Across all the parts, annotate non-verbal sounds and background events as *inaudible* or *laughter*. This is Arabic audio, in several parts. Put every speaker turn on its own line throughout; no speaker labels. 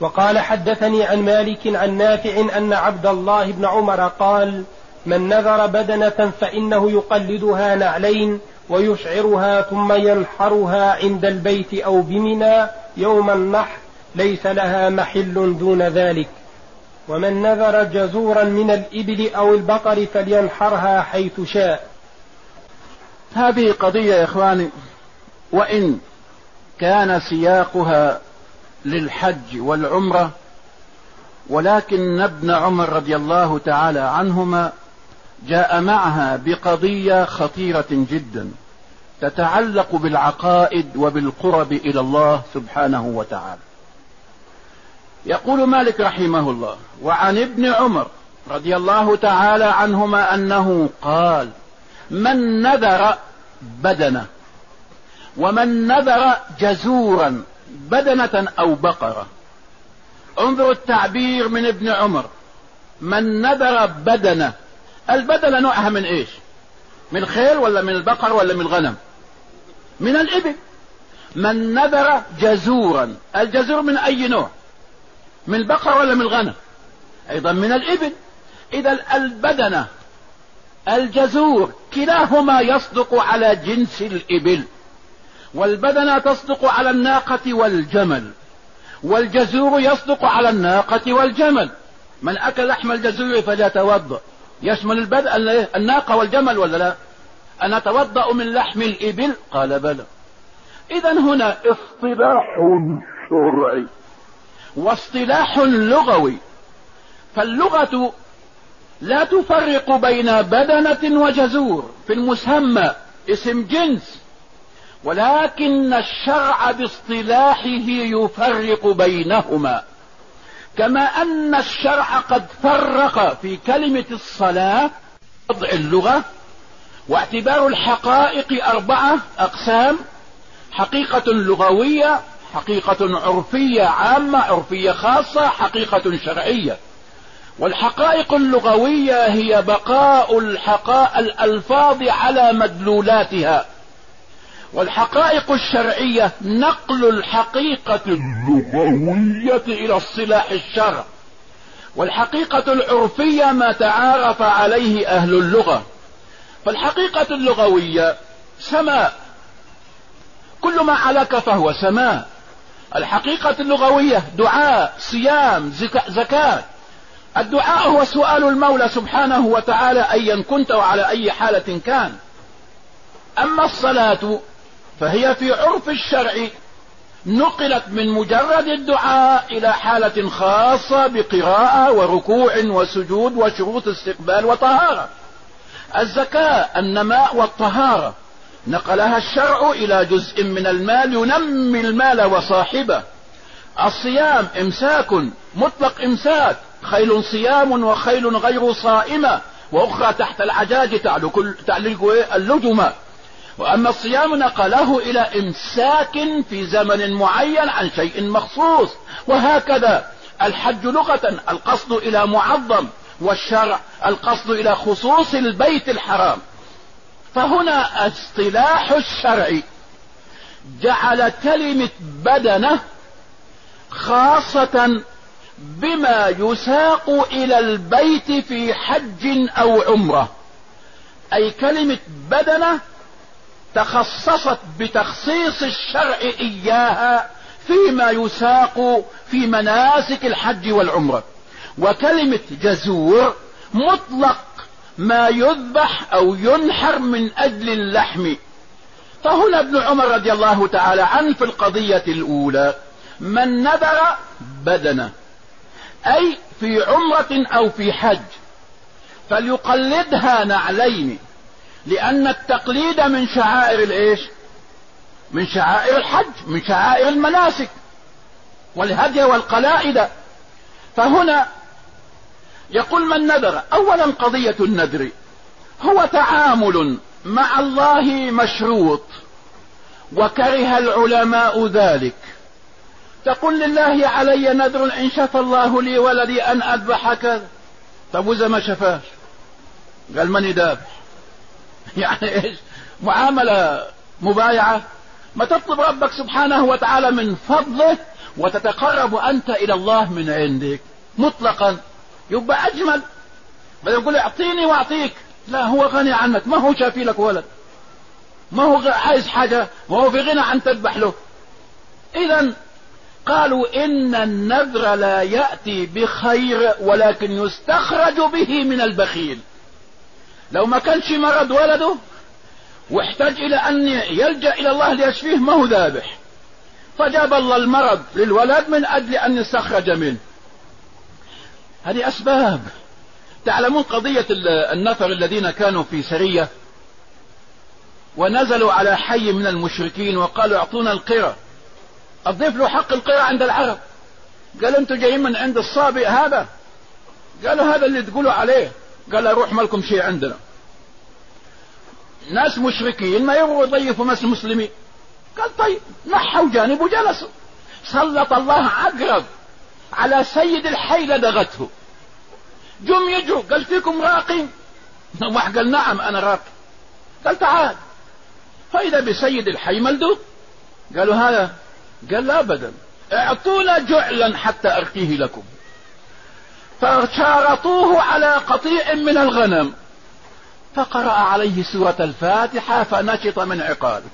وقال حدثني عن مالك عن نافع أن عبد الله بن عمر قال من نذر بدنة فإنه يقلدها نعلين ويشعرها ثم ينحرها عند البيت أو بمنى يوم النحر ليس لها محل دون ذلك. ومن نذر جزورا من الإبل أو البقر فلينحرها حيث شاء.
هذه قضية يا إخواني وإن كان سياقها للحج والعمرة ولكن ابن عمر رضي الله تعالى عنهما جاء معها بقضية خطيرة جدا تتعلق بالعقائد وبالقرب إلى الله سبحانه وتعالى. يقول مالك رحمه الله وعن ابن عمر رضي الله تعالى عنهما أنه قال من نذر بدنه ومن نذر جزورا بدنة أو بقرة. انظروا التعبير من ابن عمر. من نذر بدنة. البدنة نوعها من إيش؟ من الخيل ولا من البقر ولا من الغنم من الإبل. من نذر جزورا. الجزور من أي نوع؟ من البقر ولا من الغنم أيضا من الإبل. إذا البدنة الجزور كلاهما يصدق على جنس الإبل. والبدنة تصدق على الناقة والجمل والجزور يصدق على الناقة والجمل. من أكل لحم الجزور فليتوضأ. يشمل البدء الناقة والجمل ولا لا؟ أنا أتوضأ من لحم الإبل؟ قال بلى. إذا هنا اصطلاح شرعي واصطلاح لغوي. فاللغة لا تفرق بين بدنة وجزور. في المسمى اسم جنس ولكن الشرع باصطلاحه يفرق بينهما. كما أن الشرع قد فرق في كلمة الصلاة وضع اللغة واعتبار الحقائق أربعة أقسام حقيقة لغوية حقيقة عرفية عامة عرفية خاصة حقيقة شرعية. والحقائق اللغوية هي بقاء الحقاء الألفاظ على مدلولاتها. والحقائق الشرعية نقل الحقيقة اللغوية إلى الصلاح الشرع. والحقيقة العرفية ما تعارف عليه أهل اللغة. فالحقيقة اللغوية سماء. كل ما علك فهو سماء. الحقيقة اللغوية دعاء صيام زكاة. الدعاء هو سؤال المولى سبحانه وتعالى أيا كنت وعلى أي حالة كان. أما الصلاة فهي في عرف الشرع نقلت من مجرد الدعاء إلى حالة خاصة بقراءة وركوع وسجود وشروط استقبال وطهارة. الزكاة النماء والطهارة. نقلها الشرع إلى جزء من المال ينمي المال وصاحبه. الصيام إمساك مطلق إمساك. خيل صيام وخيل غير صائمة. وأخرى تحت العجاج تعلق اللجمة. وأما الصيام نقله إلى إمساك في زمن معين عن شيء مخصوص وهكذا الحج لغة القصد إلى معظم والشرع القصد إلى خصوص البيت الحرام. فهنا اصطلاح الشرع جعل كلمة بدنة خاصة بما يساق إلى البيت في حج أو عمرة. أي كلمة بدنة تخصصت بتخصيص الشرع إياها فيما يساق في مناسك الحج والعمرة. وكلمة جزور مطلق ما يذبح أو ينحر من أجل اللحم. فهنا ابن عمر رضي الله تعالى عنه في القضية الأولى من نذر بدنه أي في عمرة أو في حج فليقلدها نعلين. لأن التقليد من شعائر الإيش؟ من شعائر الحج من شعائر المناسك والهدي والقلائد. فهنا يقول من نذر. أولا قضية النذر. هو تعامل مع الله مشروط وكره العلماء ذلك. تقول لله علي نذر إن شفى الله لي ولدي أن أذبح كذا. طب وإذا ما شفاش؟ قال من يذبح *laughs* يعني إيش؟ معاملة مبايعة. ما تطلب ربك سبحانه وتعالى من فضله وتتقرب أنت إلى الله من عندك. مطلقا. يبقى أجمل. بدل يقول اعطيني وأعطيك. لا هو غني عنك. ما هو شافي لك ولد. ما هو عايز حاجة. ما هو في غنى عن تذبح له. إذا قالوا إن النذر لا يأتي بخير ولكن يستخرج به من البخيل. لو ما كانش مرض ولده واحتاج إلى أن يلجأ إلى الله ليشفيه ما هو ذابح. فجاب الله المرض للولد من أجل أن يستخرج منه. هذه أسباب. تعلمون قضية النفر الذين كانوا في سرية ونزلوا على حي من المشركين وقالوا أعطونا القرى. الضيف له حق القرى عند العرب. قالوا أنتم جايين من عند الصابئ هذا؟ قالوا هذا اللي تقولوا عليه. قال روح مالكم شيء عندنا. ناس مشركين ما يبغوا يضيفوا ناس مسلمين. قال طيب نحوا جانب وجلسوا. سلط الله عقرب على سيد الحي لدغته. جم يجوا قال فيكم راقي واحد قال نعم أنا راقي. قال تعال. فإذا بسيد الحي ملدود قالوا هذا؟ قال لا ابدا. اعطونا جعلا حتى أرقيه لكم. فشارطوه على قطيع من الغنم. فقرأ عليه سورة الفاتحة فنشط من عقاله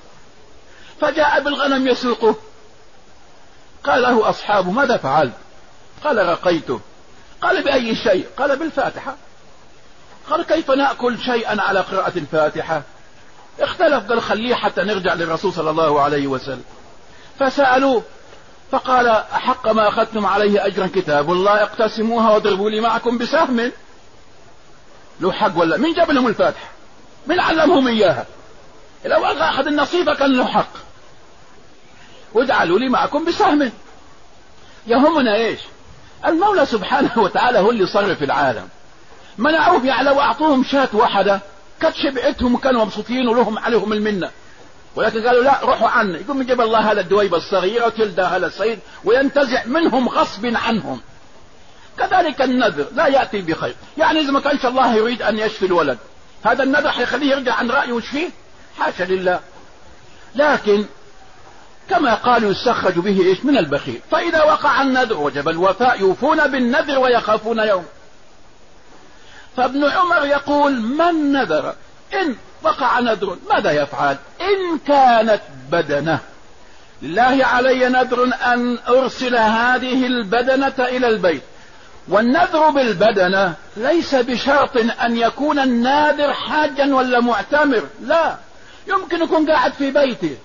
فجاء بالغنم يسوقه. قال له أصحابه ماذا فعلت؟ قال رقيته قال بأي شيء؟ قال بالفاتحة. قال كيف نأكل شيئا على قراءة الفاتحة؟ اختلف قال خليه حتى نرجع للرسول صلى الله عليه وسلم. فسألوه فقال أحق ما أخذتم عليه أجرا كتاب الله اقتسموها واضربوا لي معكم بسهم. له حق ولا؟ مين جاب لهم الفاتحة من علمهم إياها. لو أخذ النصيب كان له حق. واجعلوا لي معكم بسهم. يهمنا إيش؟ المولى سبحانه وتعالى هو اللي يصرف العالم. منعوه يعني لو اعطوهم شاة واحدة كانت شبعتهم وكانوا مبسوطين ولهم عليهم المنة. ولكن قالوا لا روحوا عني يقوم يجيب الله هذا الدويبة الصغيرة وتلدى هذا السيد وينتزع منهم غصب عنهم. كذلك النذر لا يأتي بخير. يعني إذا ما كانش الله يريد أن يشفي الولد هذا النذر حيخليه يرجع عن رأيه ويشفيه حاشا لله. لكن كما قالوا يستخرج به إيش؟ من البخيل. فإذا وقع النذر وجب الوفاء يوفون بالنذر ويخافون يوم. فابن عمر يقول من نذر؟ إن وقع نذر. ماذا يفعل؟ إن كانت بدنة. لله علي نذر أن أرسل هذه البدنة إلى البيت. والنذر بالبدنة ليس بشرط أن يكون الناذر حاجا ولا معتمر. لا. يمكن يكون قاعد في بيته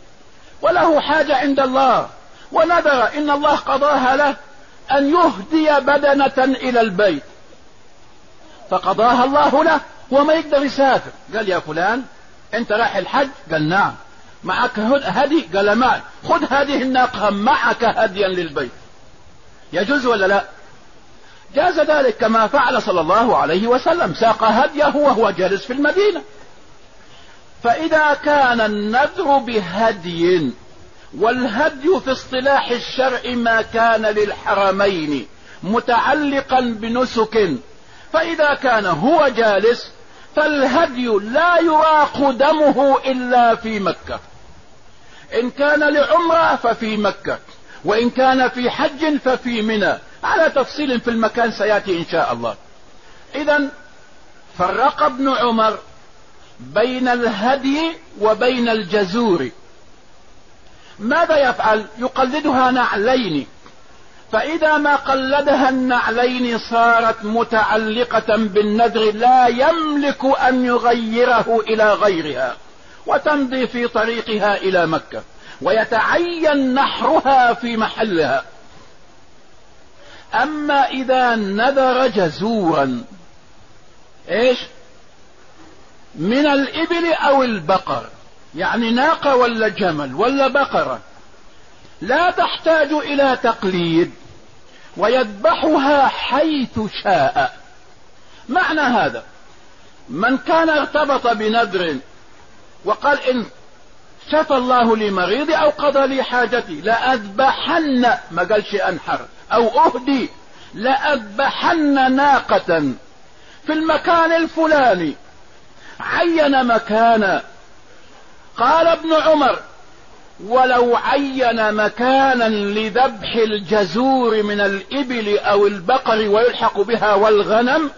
وله حاجة عند الله. ونذر. إن الله قضاها له أن يهدي بدنة إلى البيت. فقضاها الله له وما يقدر يسافر. قال يا فلان أنت رايح الحج؟ قال نعم. معك هدي؟ قال معي خذ هذه الناقة معك هديا للبيت. يجوز ولا لا؟ جاز ذلك كما فعل صلى الله عليه وسلم. ساق هديه وهو جالس في المدينة. فإذا كان النذر بهدي والهدي في اصطلاح الشرع ما كان للحرمين متعلقا بنسك فإذا كان هو جالس فالهدي لا يراق دمه إلا في مكة. إن كان لعمرة ففي مكة وإن كان في حج ففي منى. على تفصيل في المكان سيأتي إن شاء الله. إذا فرق ابن عمر بين الهدي وبين الجزور. ماذا يفعل؟ يقلدها نعلين. فإذا ما قلدها النعلين صارت متعلقة بالنذر لا يملك أن يغيره إلى غيرها وتمضي في طريقها إلى مكة ويتعين نحرها في محلها. أما إذا نذر جزورا إيش؟ من الإبل أو البقر يعني ناقة ولا جمل ولا بقرة لا تحتاج إلى تقليد. ويذبحها حيث شاء. معنى هذا من كان ارتبط بنذر وقال إن شفى الله لي مريضي أو قضى لي حاجتي لأذبحن ما قالش أنحر أو أهدي لأذبحن ناقة في المكان الفلاني عين مكانا قال ابن عمر ولو عين مكانا لذبح الجزور من الإبل أو البقر ويلحق بها والغنم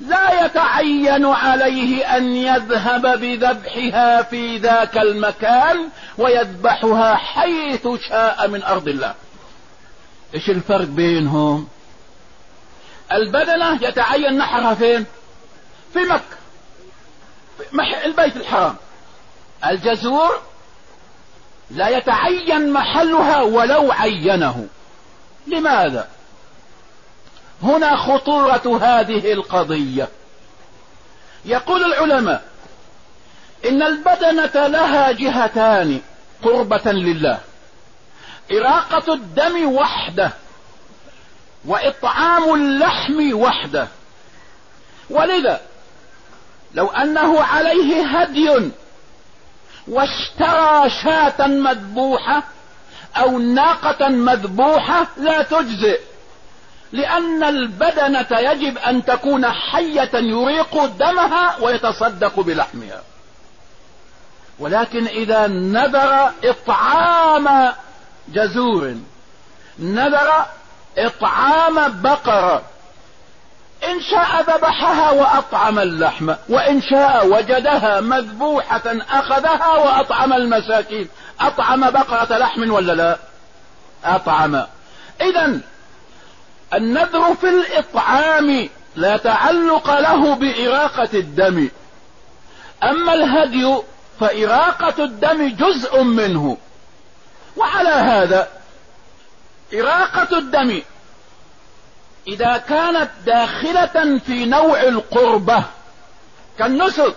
لا يتعين عليه أن يذهب بذبحها في ذاك المكان ويذبحها حيث شاء من أرض الله. إيش الفرق بينهم؟ البدنة يتعين نحرها فين؟ في مكة. في البيت الحرام. الجزور لا يتعين محلها ولو عينه. لماذا؟ هنا خطورة هذه القضية. يقول العلماء إن البدنة لها جهتان قربة لله. إراقة الدم وحده وإطعام اللحم وحده. ولذا لو أنه عليه هدي واشترى شاة مذبوحة أو ناقة مذبوحة لا تجزئ لأن البدنة يجب أن تكون حية يريق دمها ويتصدق بلحمها. ولكن إذا نذر إطعام جزور نذر إطعام بقرة إن شاء ذبحها وأطعم اللحم وإن شاء وجدها مذبوحة أخذها وأطعم المساكين. أطعم بقرة لحم ولا لا؟ أطعم. إذا النذر في الإطعام لا تعلق له بإراقة الدم. أما الهدي فإراقة الدم جزء منه. وعلى هذا إراقة الدم إذا كانت داخلة في نوع القربة كالنسك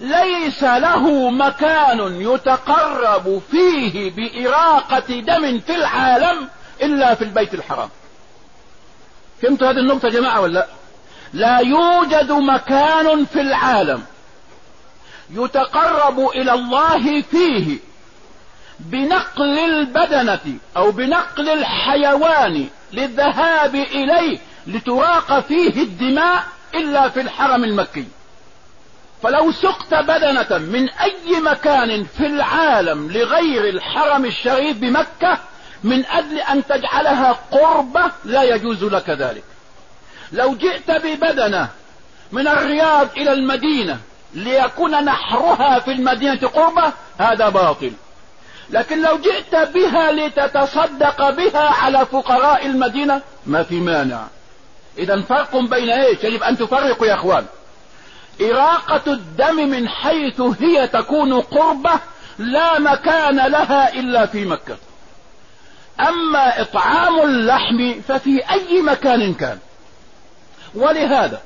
ليس له مكان يتقرب فيه بإراقة دم في العالم إلا في البيت الحرام. فهمتوا هذه النقطة يا جماعة ولا؟ لا يوجد مكان في العالم يتقرب إلى الله فيه بنقل البدنة أو بنقل الحيوان للذهاب إليه لتراق فيه الدماء إلا في الحرم المكي. فلو سقت بدنة من أي مكان في العالم لغير الحرم الشريف بمكة من أجل أن تجعلها قربة لا يجوز لك ذلك. لو جئت ببدنة من الرياض إلى المدينة ليكون نحرها في المدينة قربة هذا باطل. لكن لو جئت بها لتتصدق بها على فقراء المدينة ما في مانع. إذا فرق بين إيش؟ يجب أن تفرقوا يا إخوان. إراقة الدم من حيث هي تكون قربة لا مكان لها إلا في مكة. أما إطعام اللحم ففي أي مكان كان. ولهذا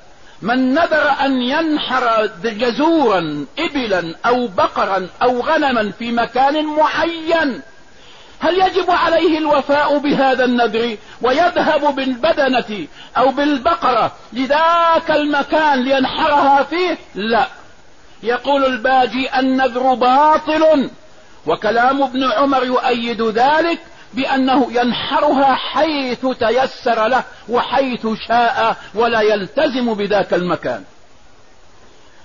من نذر أن ينحر جزورا إبلا أو بقرا أو غنما في مكان معين. هل يجب عليه الوفاء بهذا النذر ويذهب بالبدنة أو بالبقرة لذاك المكان لينحرها فيه؟ لا. يقول الباجي النذر باطل وكلام ابن عمر يؤيد ذلك بأنه ينحرها حيث تيسر له وحيث شاء ولا يلتزم بذاك المكان.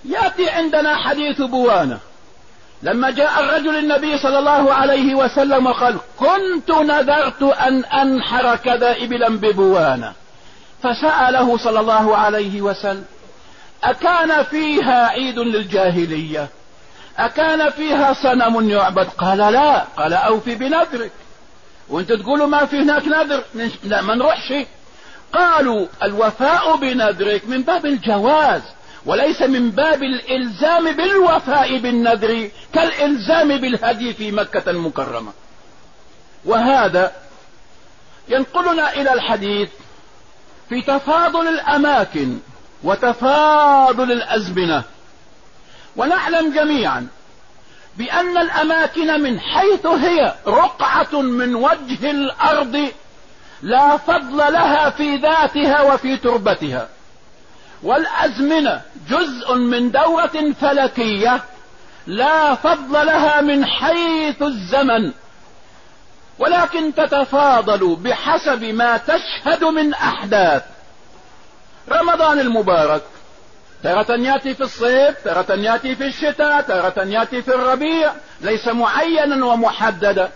يأتي عندنا حديث بوانة لما جاء الرجل النبي صلى الله عليه وسلم وقال كنت نذرت أن أنحر كذا إبلا ببوانة فسأله صلى الله عليه وسلم أكان فيها عيد للجاهلية؟ أكان فيها صنم يعبد؟ قال لا. قال أوفي بنذرك. وانت تقولوا ما في هناك نذر. لا ما نروحش. قالوا الوفاء بنذرك من باب الجواز وليس من باب الإلزام بالوفاء بالنذر كالإلزام بالهدي في مكة المكرمة. وهذا ينقلنا إلى الحديث في تفاضل الأماكن وتفاضل الأزمنة. ونعلم جميعا بأن الأماكن من حيث هي رقعة من وجه الأرض لا فضل لها في ذاتها وفي تربتها. والأزمنة جزء من دورة فلكية لا فضل لها من حيث الزمن. ولكن تتفاضل بحسب ما تشهد من أحداث. رمضان المبارك تارة يأتي في الصيف تارة يأتي في الشتاء تارة يأتي في الربيع ليس معينا ومحددا.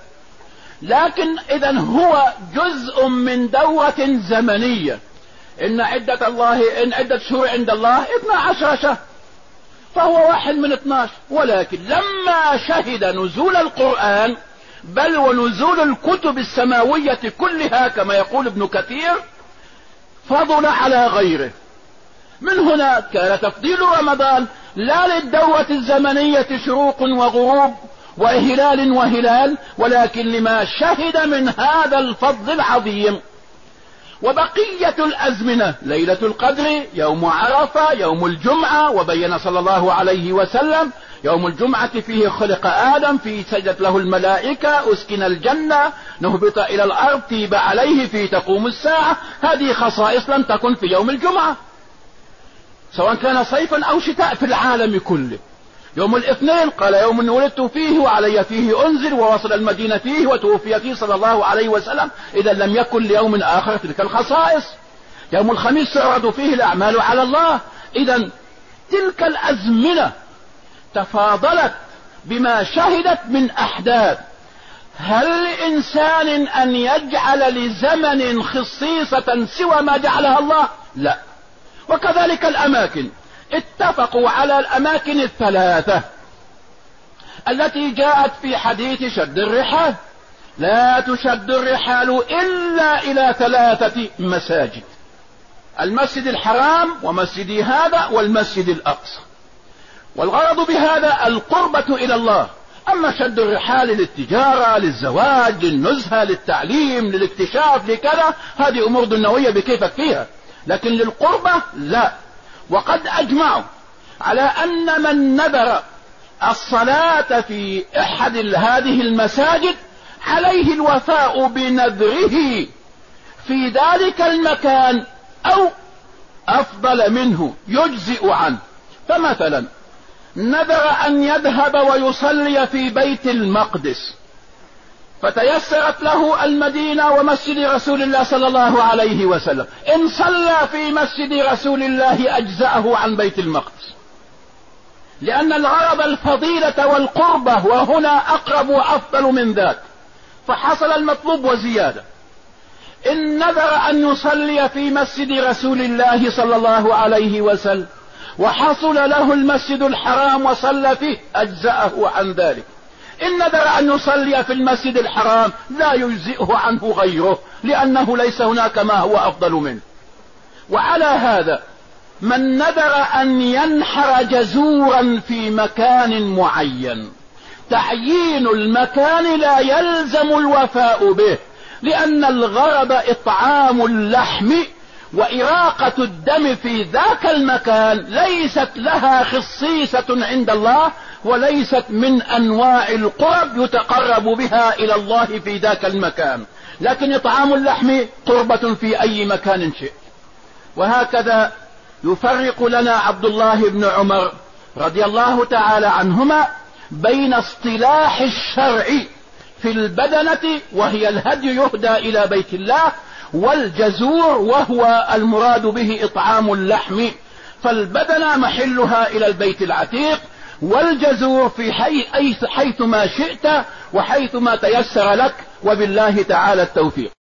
لكن إذا هو جزء من دورة زمنية. إن عدة الله إن عدة شهور عند الله 12 شهر. فهو واحد من 12 ولكن لما شهد نزول القرآن بل ونزول الكتب السماوية كلها كما يقول ابن كثير فضل على غيره. من هنا كان تفضيل رمضان لا للدورة الزمنية شروق وغروب وهلال وهلال ولكن لما شهد من هذا الفضل العظيم. وبقية الأزمنة ليلة القدر يوم عرفة يوم الجمعة وبين صلى الله عليه وسلم يوم الجمعة فيه خلق آدم فيه سجدت له الملائكة أسكن الجنة نهبط إلى الأرض تيب عليه فيه تقوم الساعة. هذه خصائص لم تكن في يوم الجمعة. سواء كان صيفا أو شتاء في العالم كله. يوم الاثنين قال يوم ولدت فيه وعلي فيه انزل ووصل المدينة فيه وتوفي فيه صلى الله عليه وسلم. إذا لم يكن ليوم آخر تلك الخصائص. يوم الخميس تعرض فيه الأعمال على الله. إذا تلك الأزمنة تفاضلت بما شهدت من أحداث. هل لإنسان أن يجعل لزمن خصيصة سوى ما جعلها الله؟ لا. وكذلك الأماكن. اتفقوا على الأماكن الثلاثة التي جاءت في حديث شد الرحال. لا تشد الرحال إلا إلى ثلاثة مساجد. المسجد الحرام ومسجد هذا والمسجد الأقصى. والغرض بهذا القربة إلى الله. أما شد الرحال للتجارة للزواج للنزهة للتعليم للاكتشاف لكذا هذه أمور دنيوية بكيفك فيها. لكن للقربة لا. وقد أجمعوا على أن من نذر الصلاة في أحد هذه المساجد عليه الوفاء بنذره في ذلك المكان أو أفضل منه يجزئ عنه. فمثلا نذر أن يذهب ويصلي في بيت المقدس. فتيسرت له المدينة ومسجد رسول الله صلى الله عليه وسلم. إن صلى في مسجد رسول الله أجزأه عن بيت المقدس. لأن الغرض الفضيلة والقربة وهنا أقرب وأفضل من ذاك. فحصل المطلوب وزيادة. إن نذر أن يصلي في مسجد رسول الله صلى الله عليه وسلم وحصل له المسجد الحرام وصلى فيه أجزأه عن ذلك. إن نذر أن يصلي في المسجد الحرام لا يجزئه عنه غيره لأنه ليس هناك ما هو أفضل منه. وعلى هذا من نذر أن ينحر جزورا في مكان معين. تعيين المكان لا يلزم الوفاء به لأن الغرض إطعام اللحم وإراقة الدم في ذاك المكان ليست لها خصيصة عند الله وليست من أنواع القرب يتقرب بها إلى الله في ذاك المكان. لكن إطعام اللحم قربة في أي مكان شئت. وهكذا يفرق لنا عبد الله بن عمر رضي الله تعالى عنهما بين اصطلاح الشرع في البدنة وهي الهدي يهدى إلى بيت الله والجزور وهو المراد به إطعام اللحم. فالبدنة محلها إلى البيت العتيق والجزور في حي حيث ما شئت وحيث ما تيسر لك وبالله تعالى التوفيق.